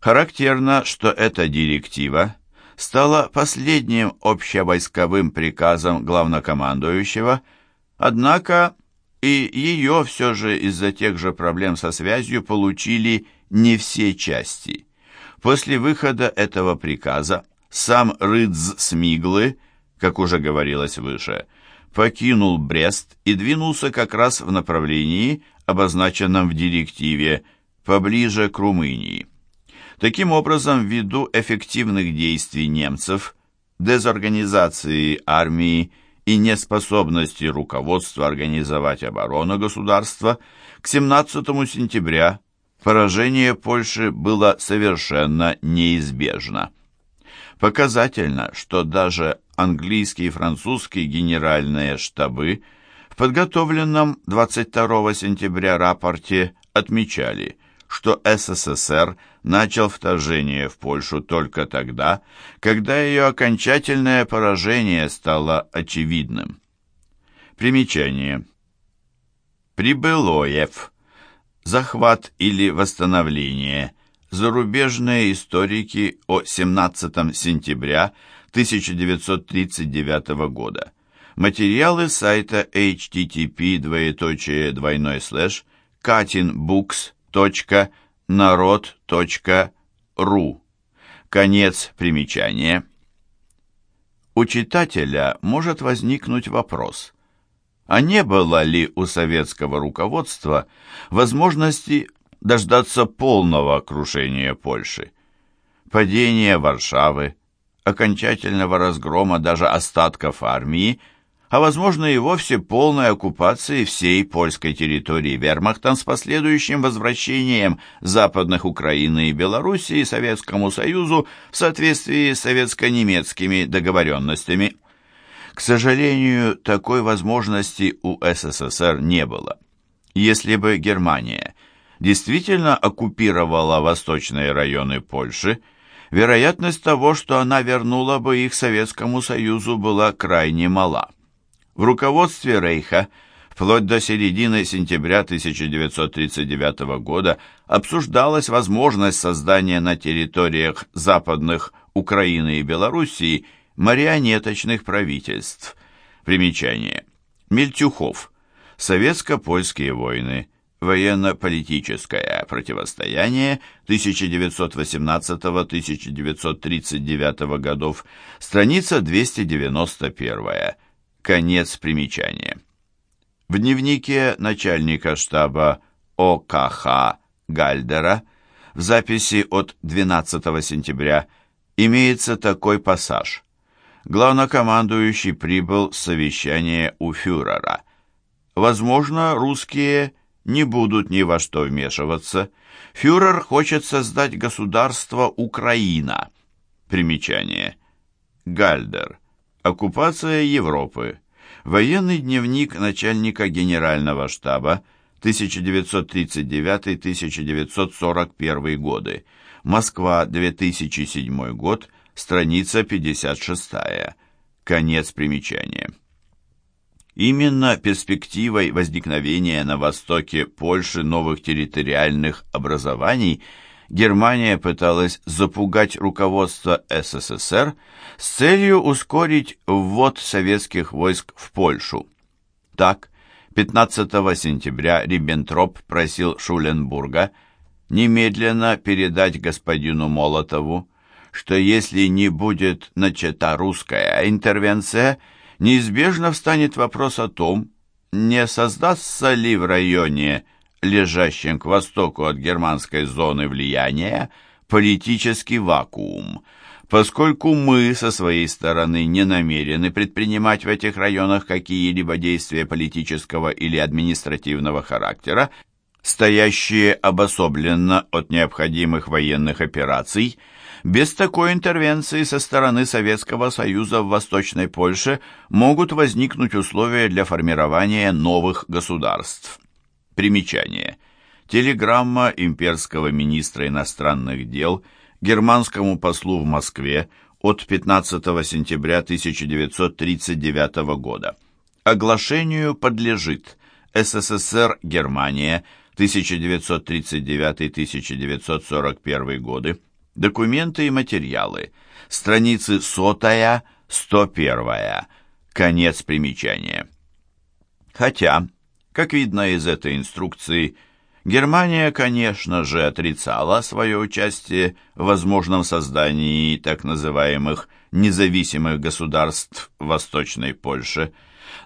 Характерно, что эта директива стала последним общевойсковым приказом главнокомандующего, однако и ее все же из-за тех же проблем со связью получили не все части. После выхода этого приказа сам Рыдз Смиглы, как уже говорилось выше, покинул Брест и двинулся как раз в направлении, обозначенном в директиве, поближе к Румынии. Таким образом, ввиду эффективных действий немцев, дезорганизации армии и неспособности руководства организовать оборону государства, к 17 сентября поражение Польши было совершенно неизбежно. Показательно, что даже английские и французские генеральные штабы в подготовленном 22 сентября рапорте отмечали, что СССР начал вторжение в Польшу только тогда, когда ее окончательное поражение стало очевидным. Примечание. Прибылоев. Захват или восстановление. Зарубежные историки о 17 сентября 1939 года. Материалы сайта http двоеточие двойной слэш katinbooks.народ.ру Конец примечания. У читателя может возникнуть вопрос, а не было ли у советского руководства возможности дождаться полного крушения Польши? Падение Варшавы, окончательного разгрома даже остатков армии, а возможно и вовсе полной оккупации всей польской территории вермахтом с последующим возвращением западных Украины и Белоруссии Советскому Союзу в соответствии с советско-немецкими договоренностями. К сожалению, такой возможности у СССР не было. Если бы Германия действительно оккупировала восточные районы Польши, вероятность того, что она вернула бы их Советскому Союзу, была крайне мала. В руководстве Рейха вплоть до середины сентября 1939 года обсуждалась возможность создания на территориях западных Украины и Белоруссии марионеточных правительств. Примечание. Мельтюхов. Советско-польские войны – Военно-политическое противостояние 1918-1939 годов, страница 291, конец примечания. В дневнике начальника штаба ОКХ Гальдера в записи от 12 сентября имеется такой пассаж. Главнокомандующий прибыл с совещания у фюрера. Возможно, русские не будут ни во что вмешиваться. Фюрер хочет создать государство Украина. Примечание. Гальдер. Оккупация Европы. Военный дневник начальника генерального штаба 1939-1941 годы. Москва, 2007 год, страница 56. Конец примечания. Именно перспективой возникновения на востоке Польши новых территориальных образований Германия пыталась запугать руководство СССР с целью ускорить ввод советских войск в Польшу. Так, 15 сентября Риббентроп просил Шуленбурга немедленно передать господину Молотову, что если не будет начата русская интервенция – неизбежно встанет вопрос о том, не создастся ли в районе, лежащем к востоку от германской зоны влияния, политический вакуум, поскольку мы со своей стороны не намерены предпринимать в этих районах какие-либо действия политического или административного характера, стоящие обособленно от необходимых военных операций – без такой интервенции со стороны Советского Союза в Восточной Польше могут возникнуть условия для формирования новых государств. Примечание. Телеграмма имперского министра иностранных дел германскому послу в Москве от 15 сентября 1939 года. Оглашению подлежит СССР Германия 1939-1941 годы Документы и материалы. Страницы сотая, 101. Конец примечания. Хотя, как видно из этой инструкции, Германия, конечно же, отрицала свое участие в возможном создании так называемых независимых государств Восточной Польши.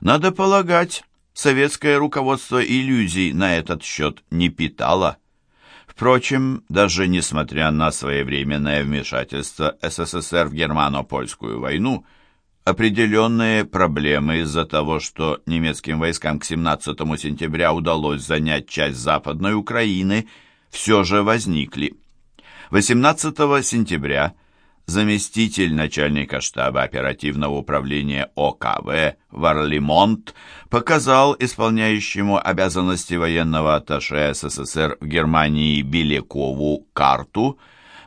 Надо полагать, советское руководство иллюзий на этот счет не питало. Впрочем, даже несмотря на своевременное вмешательство СССР в германо-польскую войну, определенные проблемы из-за того, что немецким войскам к 17 сентября удалось занять часть Западной Украины, все же возникли. 18 сентября заместитель начальника штаба оперативного управления ОКВ Варлимонт показал исполняющему обязанности военного атташе СССР в Германии Белякову карту,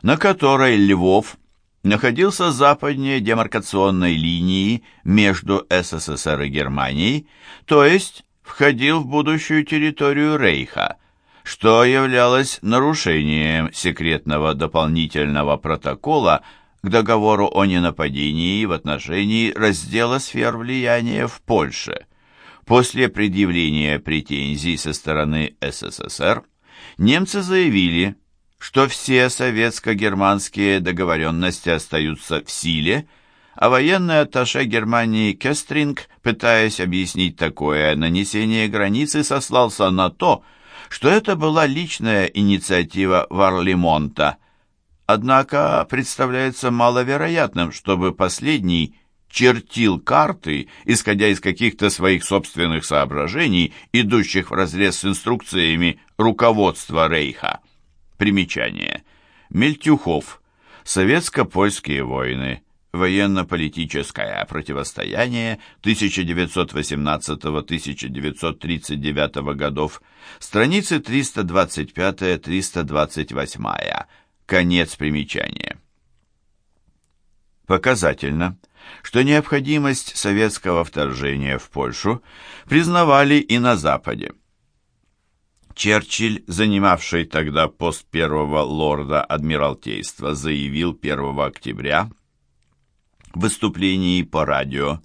на которой Львов находился западнее демаркационной линии между СССР и Германией, то есть входил в будущую территорию Рейха, что являлось нарушением секретного дополнительного протокола к договору о ненападении в отношении раздела сфер влияния в Польше. После предъявления претензий со стороны СССР немцы заявили, что все советско-германские договоренности остаются в силе, а военный атташе Германии Кестринг, пытаясь объяснить такое нанесение границы, сослался на то, что это была личная инициатива Варлимонта – Однако представляется маловероятным, чтобы последний чертил карты, исходя из каких-то своих собственных соображений, идущих вразрез с инструкциями руководства Рейха. Примечание. Мельтюхов. Советско-польские войны. Военно-политическое противостояние 1918-1939 годов. Страницы 325-328. Конец примечания. Показательно, что необходимость советского вторжения в Польшу признавали и на Западе. Черчилль, занимавший тогда пост первого лорда Адмиралтейства, заявил 1 октября в выступлении по радио,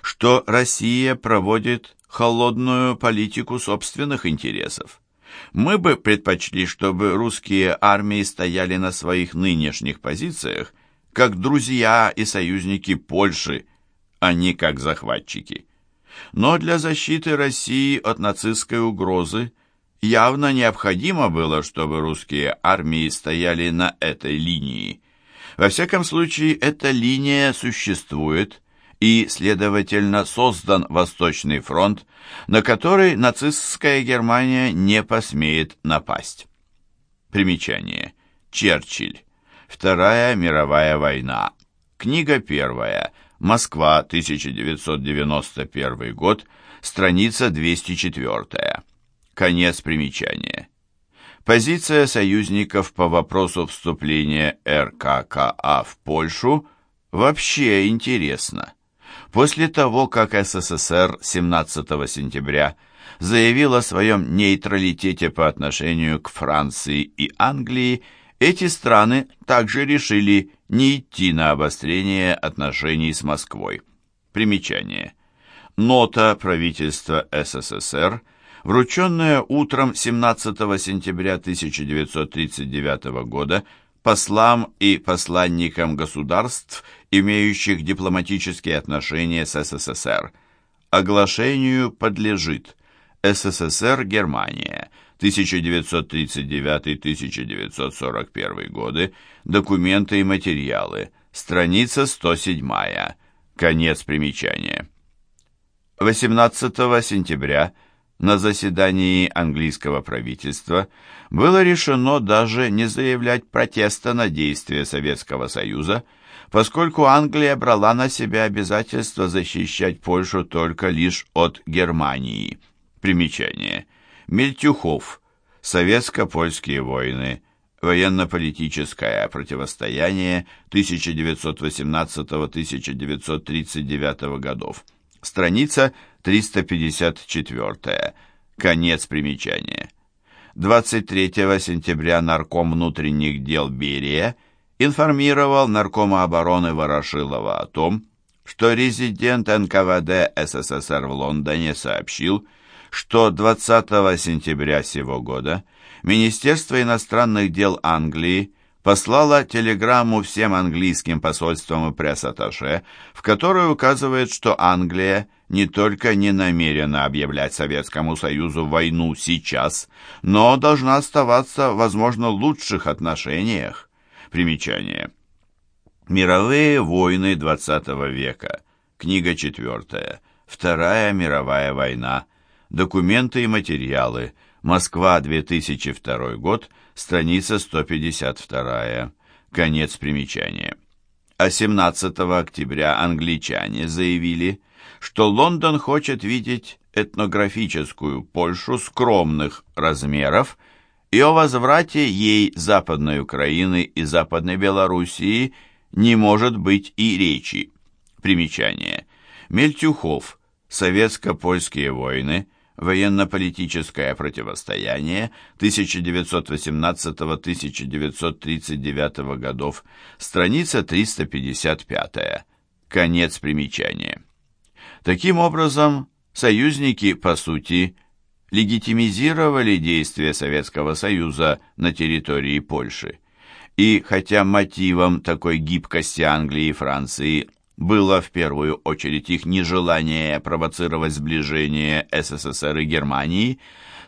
что Россия проводит холодную политику собственных интересов. Мы бы предпочли, чтобы русские армии стояли на своих нынешних позициях, как друзья и союзники Польши, а не как захватчики. Но для защиты России от нацистской угрозы явно необходимо было, чтобы русские армии стояли на этой линии. Во всяком случае, эта линия существует, и, следовательно, создан Восточный фронт, на который нацистская Германия не посмеет напасть. Примечание. Черчилль. Вторая мировая война. Книга первая. Москва, 1991 год. Страница 204. Конец примечания. Позиция союзников по вопросу вступления РККА в Польшу вообще интересна. После того, как СССР 17 сентября заявил о своем нейтралитете по отношению к Франции и Англии, эти страны также решили не идти на обострение отношений с Москвой. Примечание. Нота правительства СССР, врученная утром 17 сентября 1939 года послам и посланникам государств, имеющих дипломатические отношения с СССР. Оглашению подлежит СССР Германия 1939-1941 годы, документы и материалы, страница 107, конец примечания. 18 сентября на заседании английского правительства было решено даже не заявлять протеста на действия Советского Союза, поскольку Англия брала на себя обязательство защищать Польшу только лишь от Германии. Примечание. Мельтюхов. Советско-польские войны. Военно-политическое противостояние 1918-1939 годов. Страница 354. Конец примечания. 23 сентября нарком внутренних дел Берия информировал наркома обороны Ворошилова о том, что резидент НКВД СССР в Лондоне сообщил, что 20 сентября сего года Министерство иностранных дел Англии послало телеграмму всем английским посольствам и пресс-атташе, в которой указывает, что Англия не только не намерена объявлять Советскому Союзу войну сейчас, но должна оставаться, возможно, в лучших отношениях. Примечание. Мировые войны XX века. Книга четвертая. Вторая мировая война. Документы и материалы. Москва, 2002 год. Страница 152. Конец примечания. А 17 октября англичане заявили, что Лондон хочет видеть этнографическую Польшу скромных размеров и о возврате ей Западной Украины и Западной Белоруссии – не может быть и речи. Примечание. Мельтюхов. Советско-польские войны. Военно-политическое противостояние 1918-1939 годов. Страница 355. Конец примечания. Таким образом, союзники, по сути, легитимизировали действия Советского Союза на территории Польши. И хотя мотивом такой гибкости Англии и Франции было в первую очередь их нежелание провоцировать сближение СССР и Германии,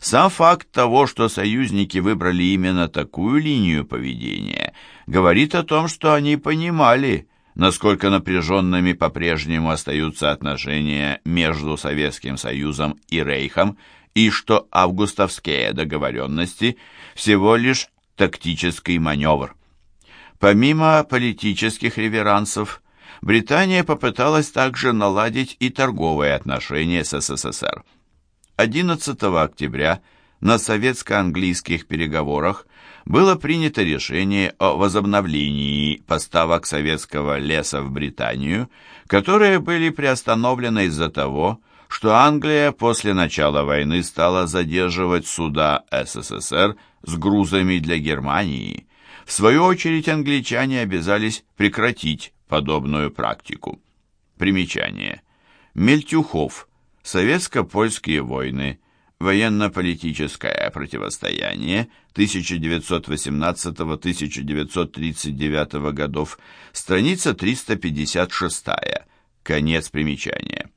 сам факт того, что союзники выбрали именно такую линию поведения, говорит о том, что они понимали, насколько напряженными по-прежнему остаются отношения между Советским Союзом и Рейхом, и что августовские договоренности всего лишь тактический маневр. Помимо политических реверансов, Британия попыталась также наладить и торговые отношения с СССР. 11 октября на советско-английских переговорах было принято решение о возобновлении поставок советского леса в Британию, которые были приостановлены из-за того, что Англия после начала войны стала задерживать суда СССР с грузами для Германии. В свою очередь англичане обязались прекратить подобную практику. Примечание. Мельтюхов. Советско-польские войны. Военно-политическое противостояние 1918-1939 годов. Страница 356. Конец примечания.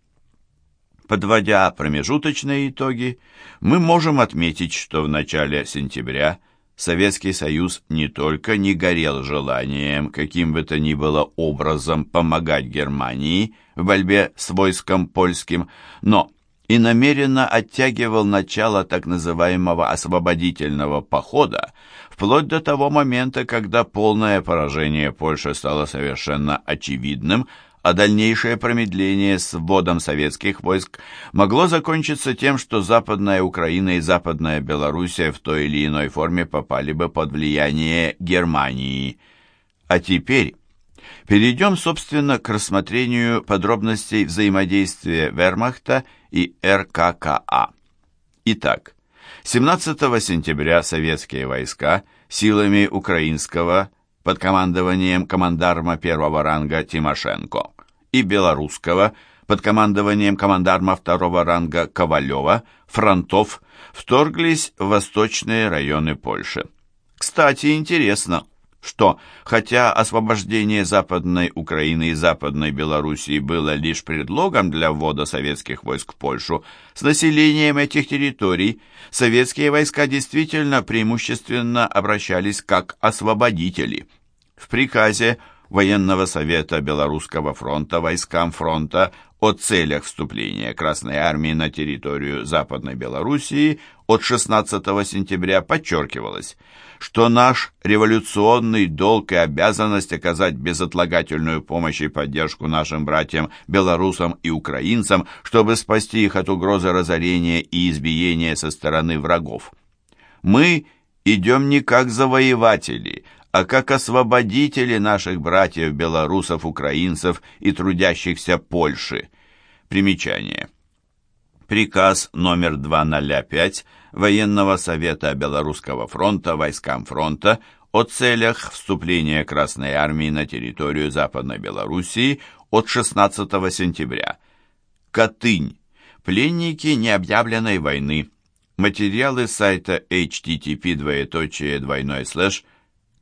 Подводя промежуточные итоги, мы можем отметить, что в начале сентября Советский Союз не только не горел желанием каким бы то ни было образом помогать Германии в борьбе с войском польским, но и намеренно оттягивал начало так называемого освободительного похода вплоть до того момента, когда полное поражение Польши стало совершенно очевидным, а дальнейшее промедление с вводом советских войск могло закончиться тем, что Западная Украина и Западная Белоруссия в той или иной форме попали бы под влияние Германии. А теперь перейдем, собственно, к рассмотрению подробностей взаимодействия Вермахта и РККА. Итак, 17 сентября советские войска силами украинского под командованием командарма первого ранга Тимошенко и белорусского под командованием командарма второго ранга Ковалева фронтов вторглись в восточные районы Польши. Кстати, интересно, что, хотя освобождение Западной Украины и Западной Белоруссии было лишь предлогом для ввода советских войск в Польшу, с населением этих территорий советские войска действительно преимущественно обращались как освободители. В приказе Военного совета Белорусского фронта войскам фронта о целях вступления Красной Армии на территорию Западной Белоруссии от 16 сентября подчеркивалось, что наш революционный долг и обязанность оказать безотлагательную помощь и поддержку нашим братьям, белорусам и украинцам, чтобы спасти их от угрозы разорения и избиения со стороны врагов. Мы идем не как завоеватели, а как освободители наших братьев белорусов, украинцев и трудящихся Польши. Примечание. Приказ номер 205 Военного совета Белорусского фронта войскам фронта о целях вступления Красной Армии на территорию Западной Белоруссии от 16 сентября. Катынь. Пленники необъявленной войны. Материалы сайта http двоеточие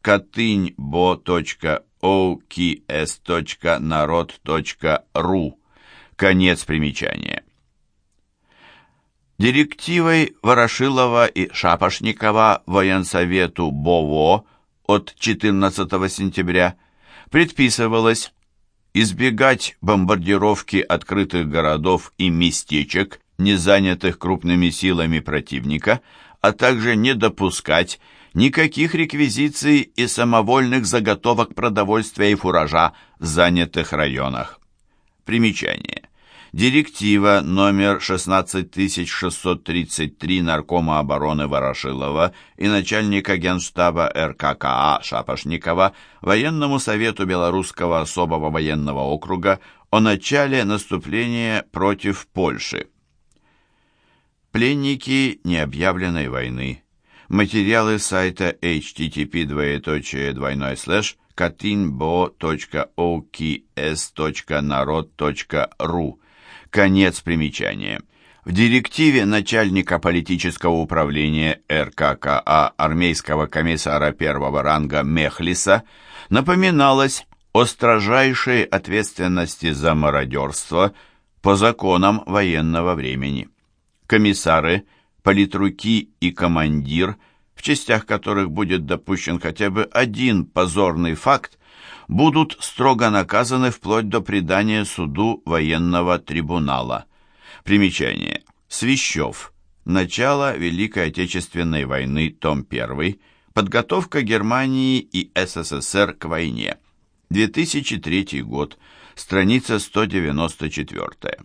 katыньбо.oks.народ.ру Конец примечания. Директивой Ворошилова и Шапошникова военсовету БОВО от 14 сентября предписывалось избегать бомбардировки открытых городов и местечек, не занятых крупными силами противника, а также не допускать никаких реквизиций и самовольных заготовок продовольствия и фуража в занятых районах. Примечание. Директива номер 16633 Наркома обороны Ворошилова и начальника Генштаба РККА Шапошникова Военному совету Белорусского особого военного округа о начале наступления против Польши. Пленники необъявленной войны. Материалы сайта http katinbo.oks.народ.ру Конец примечания. В директиве начальника политического управления РККА армейского комиссара первого ранга Мехлиса напоминалось о строжайшей ответственности за мародерство по законам военного времени. Комиссары, политруки и командир, в частях которых будет допущен хотя бы один позорный факт, будут строго наказаны вплоть до предания суду военного трибунала. Примечание. Свищев. Начало Великой Отечественной войны, том 1. Подготовка Германии и СССР к войне. 2003 год. Страница 194.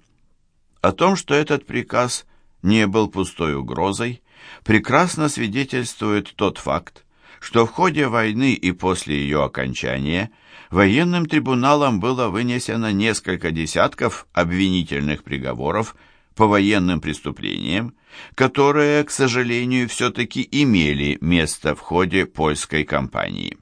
О том, что этот приказ не был пустой угрозой, прекрасно свидетельствует тот факт, что в ходе войны и после ее окончания военным трибуналом было вынесено несколько десятков обвинительных приговоров по военным преступлениям, которые, к сожалению, все-таки имели место в ходе польской кампании.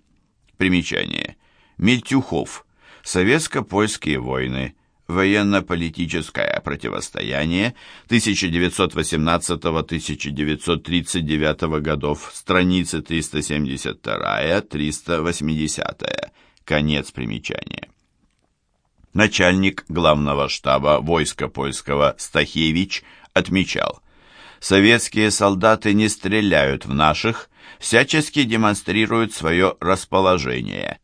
Примечание. Мельтюхов. Советско-польские войны военно-политическое противостояние 1918-1939 годов, страницы 372-380, конец примечания. Начальник главного штаба войска польского Стахевич отмечал, «Советские солдаты не стреляют в наших, всячески демонстрируют свое расположение».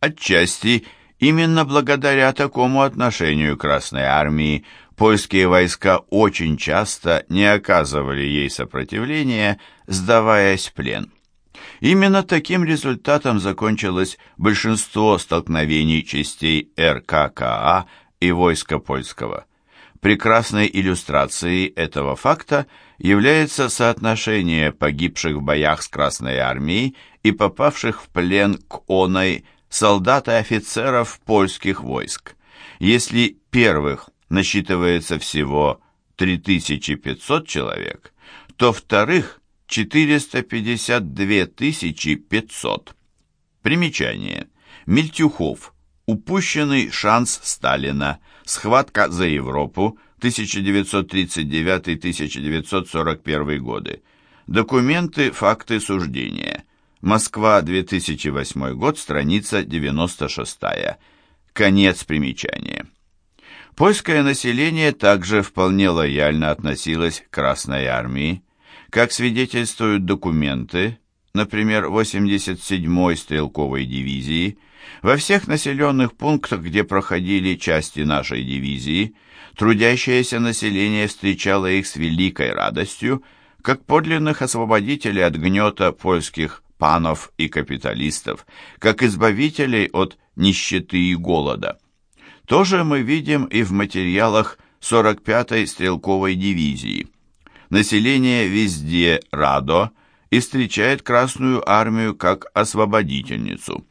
Отчасти Именно благодаря такому отношению Красной Армии польские войска очень часто не оказывали ей сопротивления, сдаваясь в плен. Именно таким результатом закончилось большинство столкновений частей РККА и войска польского. Прекрасной иллюстрацией этого факта является соотношение погибших в боях с Красной Армией и попавших в плен к оной солдат и офицеров польских войск. Если первых насчитывается всего 3500 человек, то вторых 452 500. Примечание. Мельтюхов. Упущенный шанс Сталина. Схватка за Европу. 1939-1941 годы. Документы, факты, суждения. Москва, 2008 год, страница 96. Конец примечания. Польское население также вполне лояльно относилось к Красной армии. Как свидетельствуют документы, например, 87-й стрелковой дивизии, во всех населенных пунктах, где проходили части нашей дивизии, трудящееся население встречало их с великой радостью, как подлинных освободителей от гнета польских панов и капиталистов, как избавителей от нищеты и голода. То же мы видим и в материалах 45-й стрелковой дивизии. Население везде радо и встречает Красную армию как освободительницу.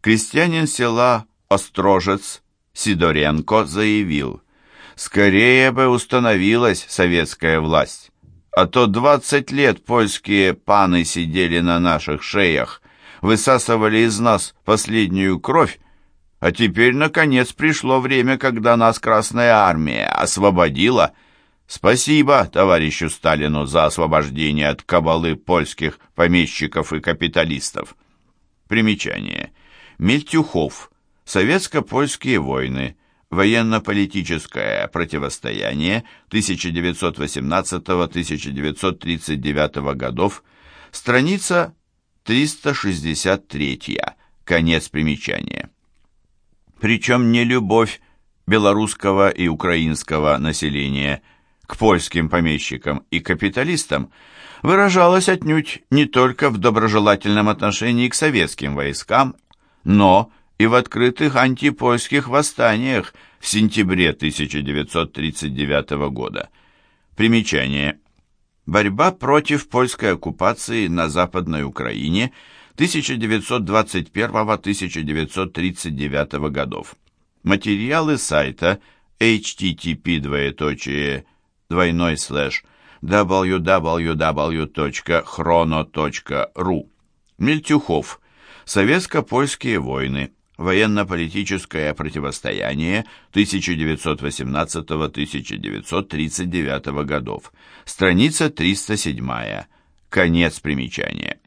Крестьянин села Острожец Сидоренко заявил, «Скорее бы установилась советская власть а то двадцать лет польские паны сидели на наших шеях, высасывали из нас последнюю кровь, а теперь, наконец, пришло время, когда нас Красная Армия освободила. Спасибо товарищу Сталину за освобождение от кабалы польских помещиков и капиталистов. Примечание. Мельтюхов. Советско-польские войны. Военно-политическое противостояние 1918-1939 годов. Страница 363. Конец примечания. Причем не любовь белорусского и украинского населения к польским помещикам и капиталистам выражалась отнюдь не только в доброжелательном отношении к советским войскам, но и в открытых антипольских восстаниях в сентябре 1939 года. Примечание. Борьба против польской оккупации на Западной Украине – 1921-1939 годов. Материалы сайта http двойной слэш www.chrono.ru Мельтюхов. Советско-польские войны. Военно-политическое противостояние 1918-1939 годов. Страница 307. Конец примечания.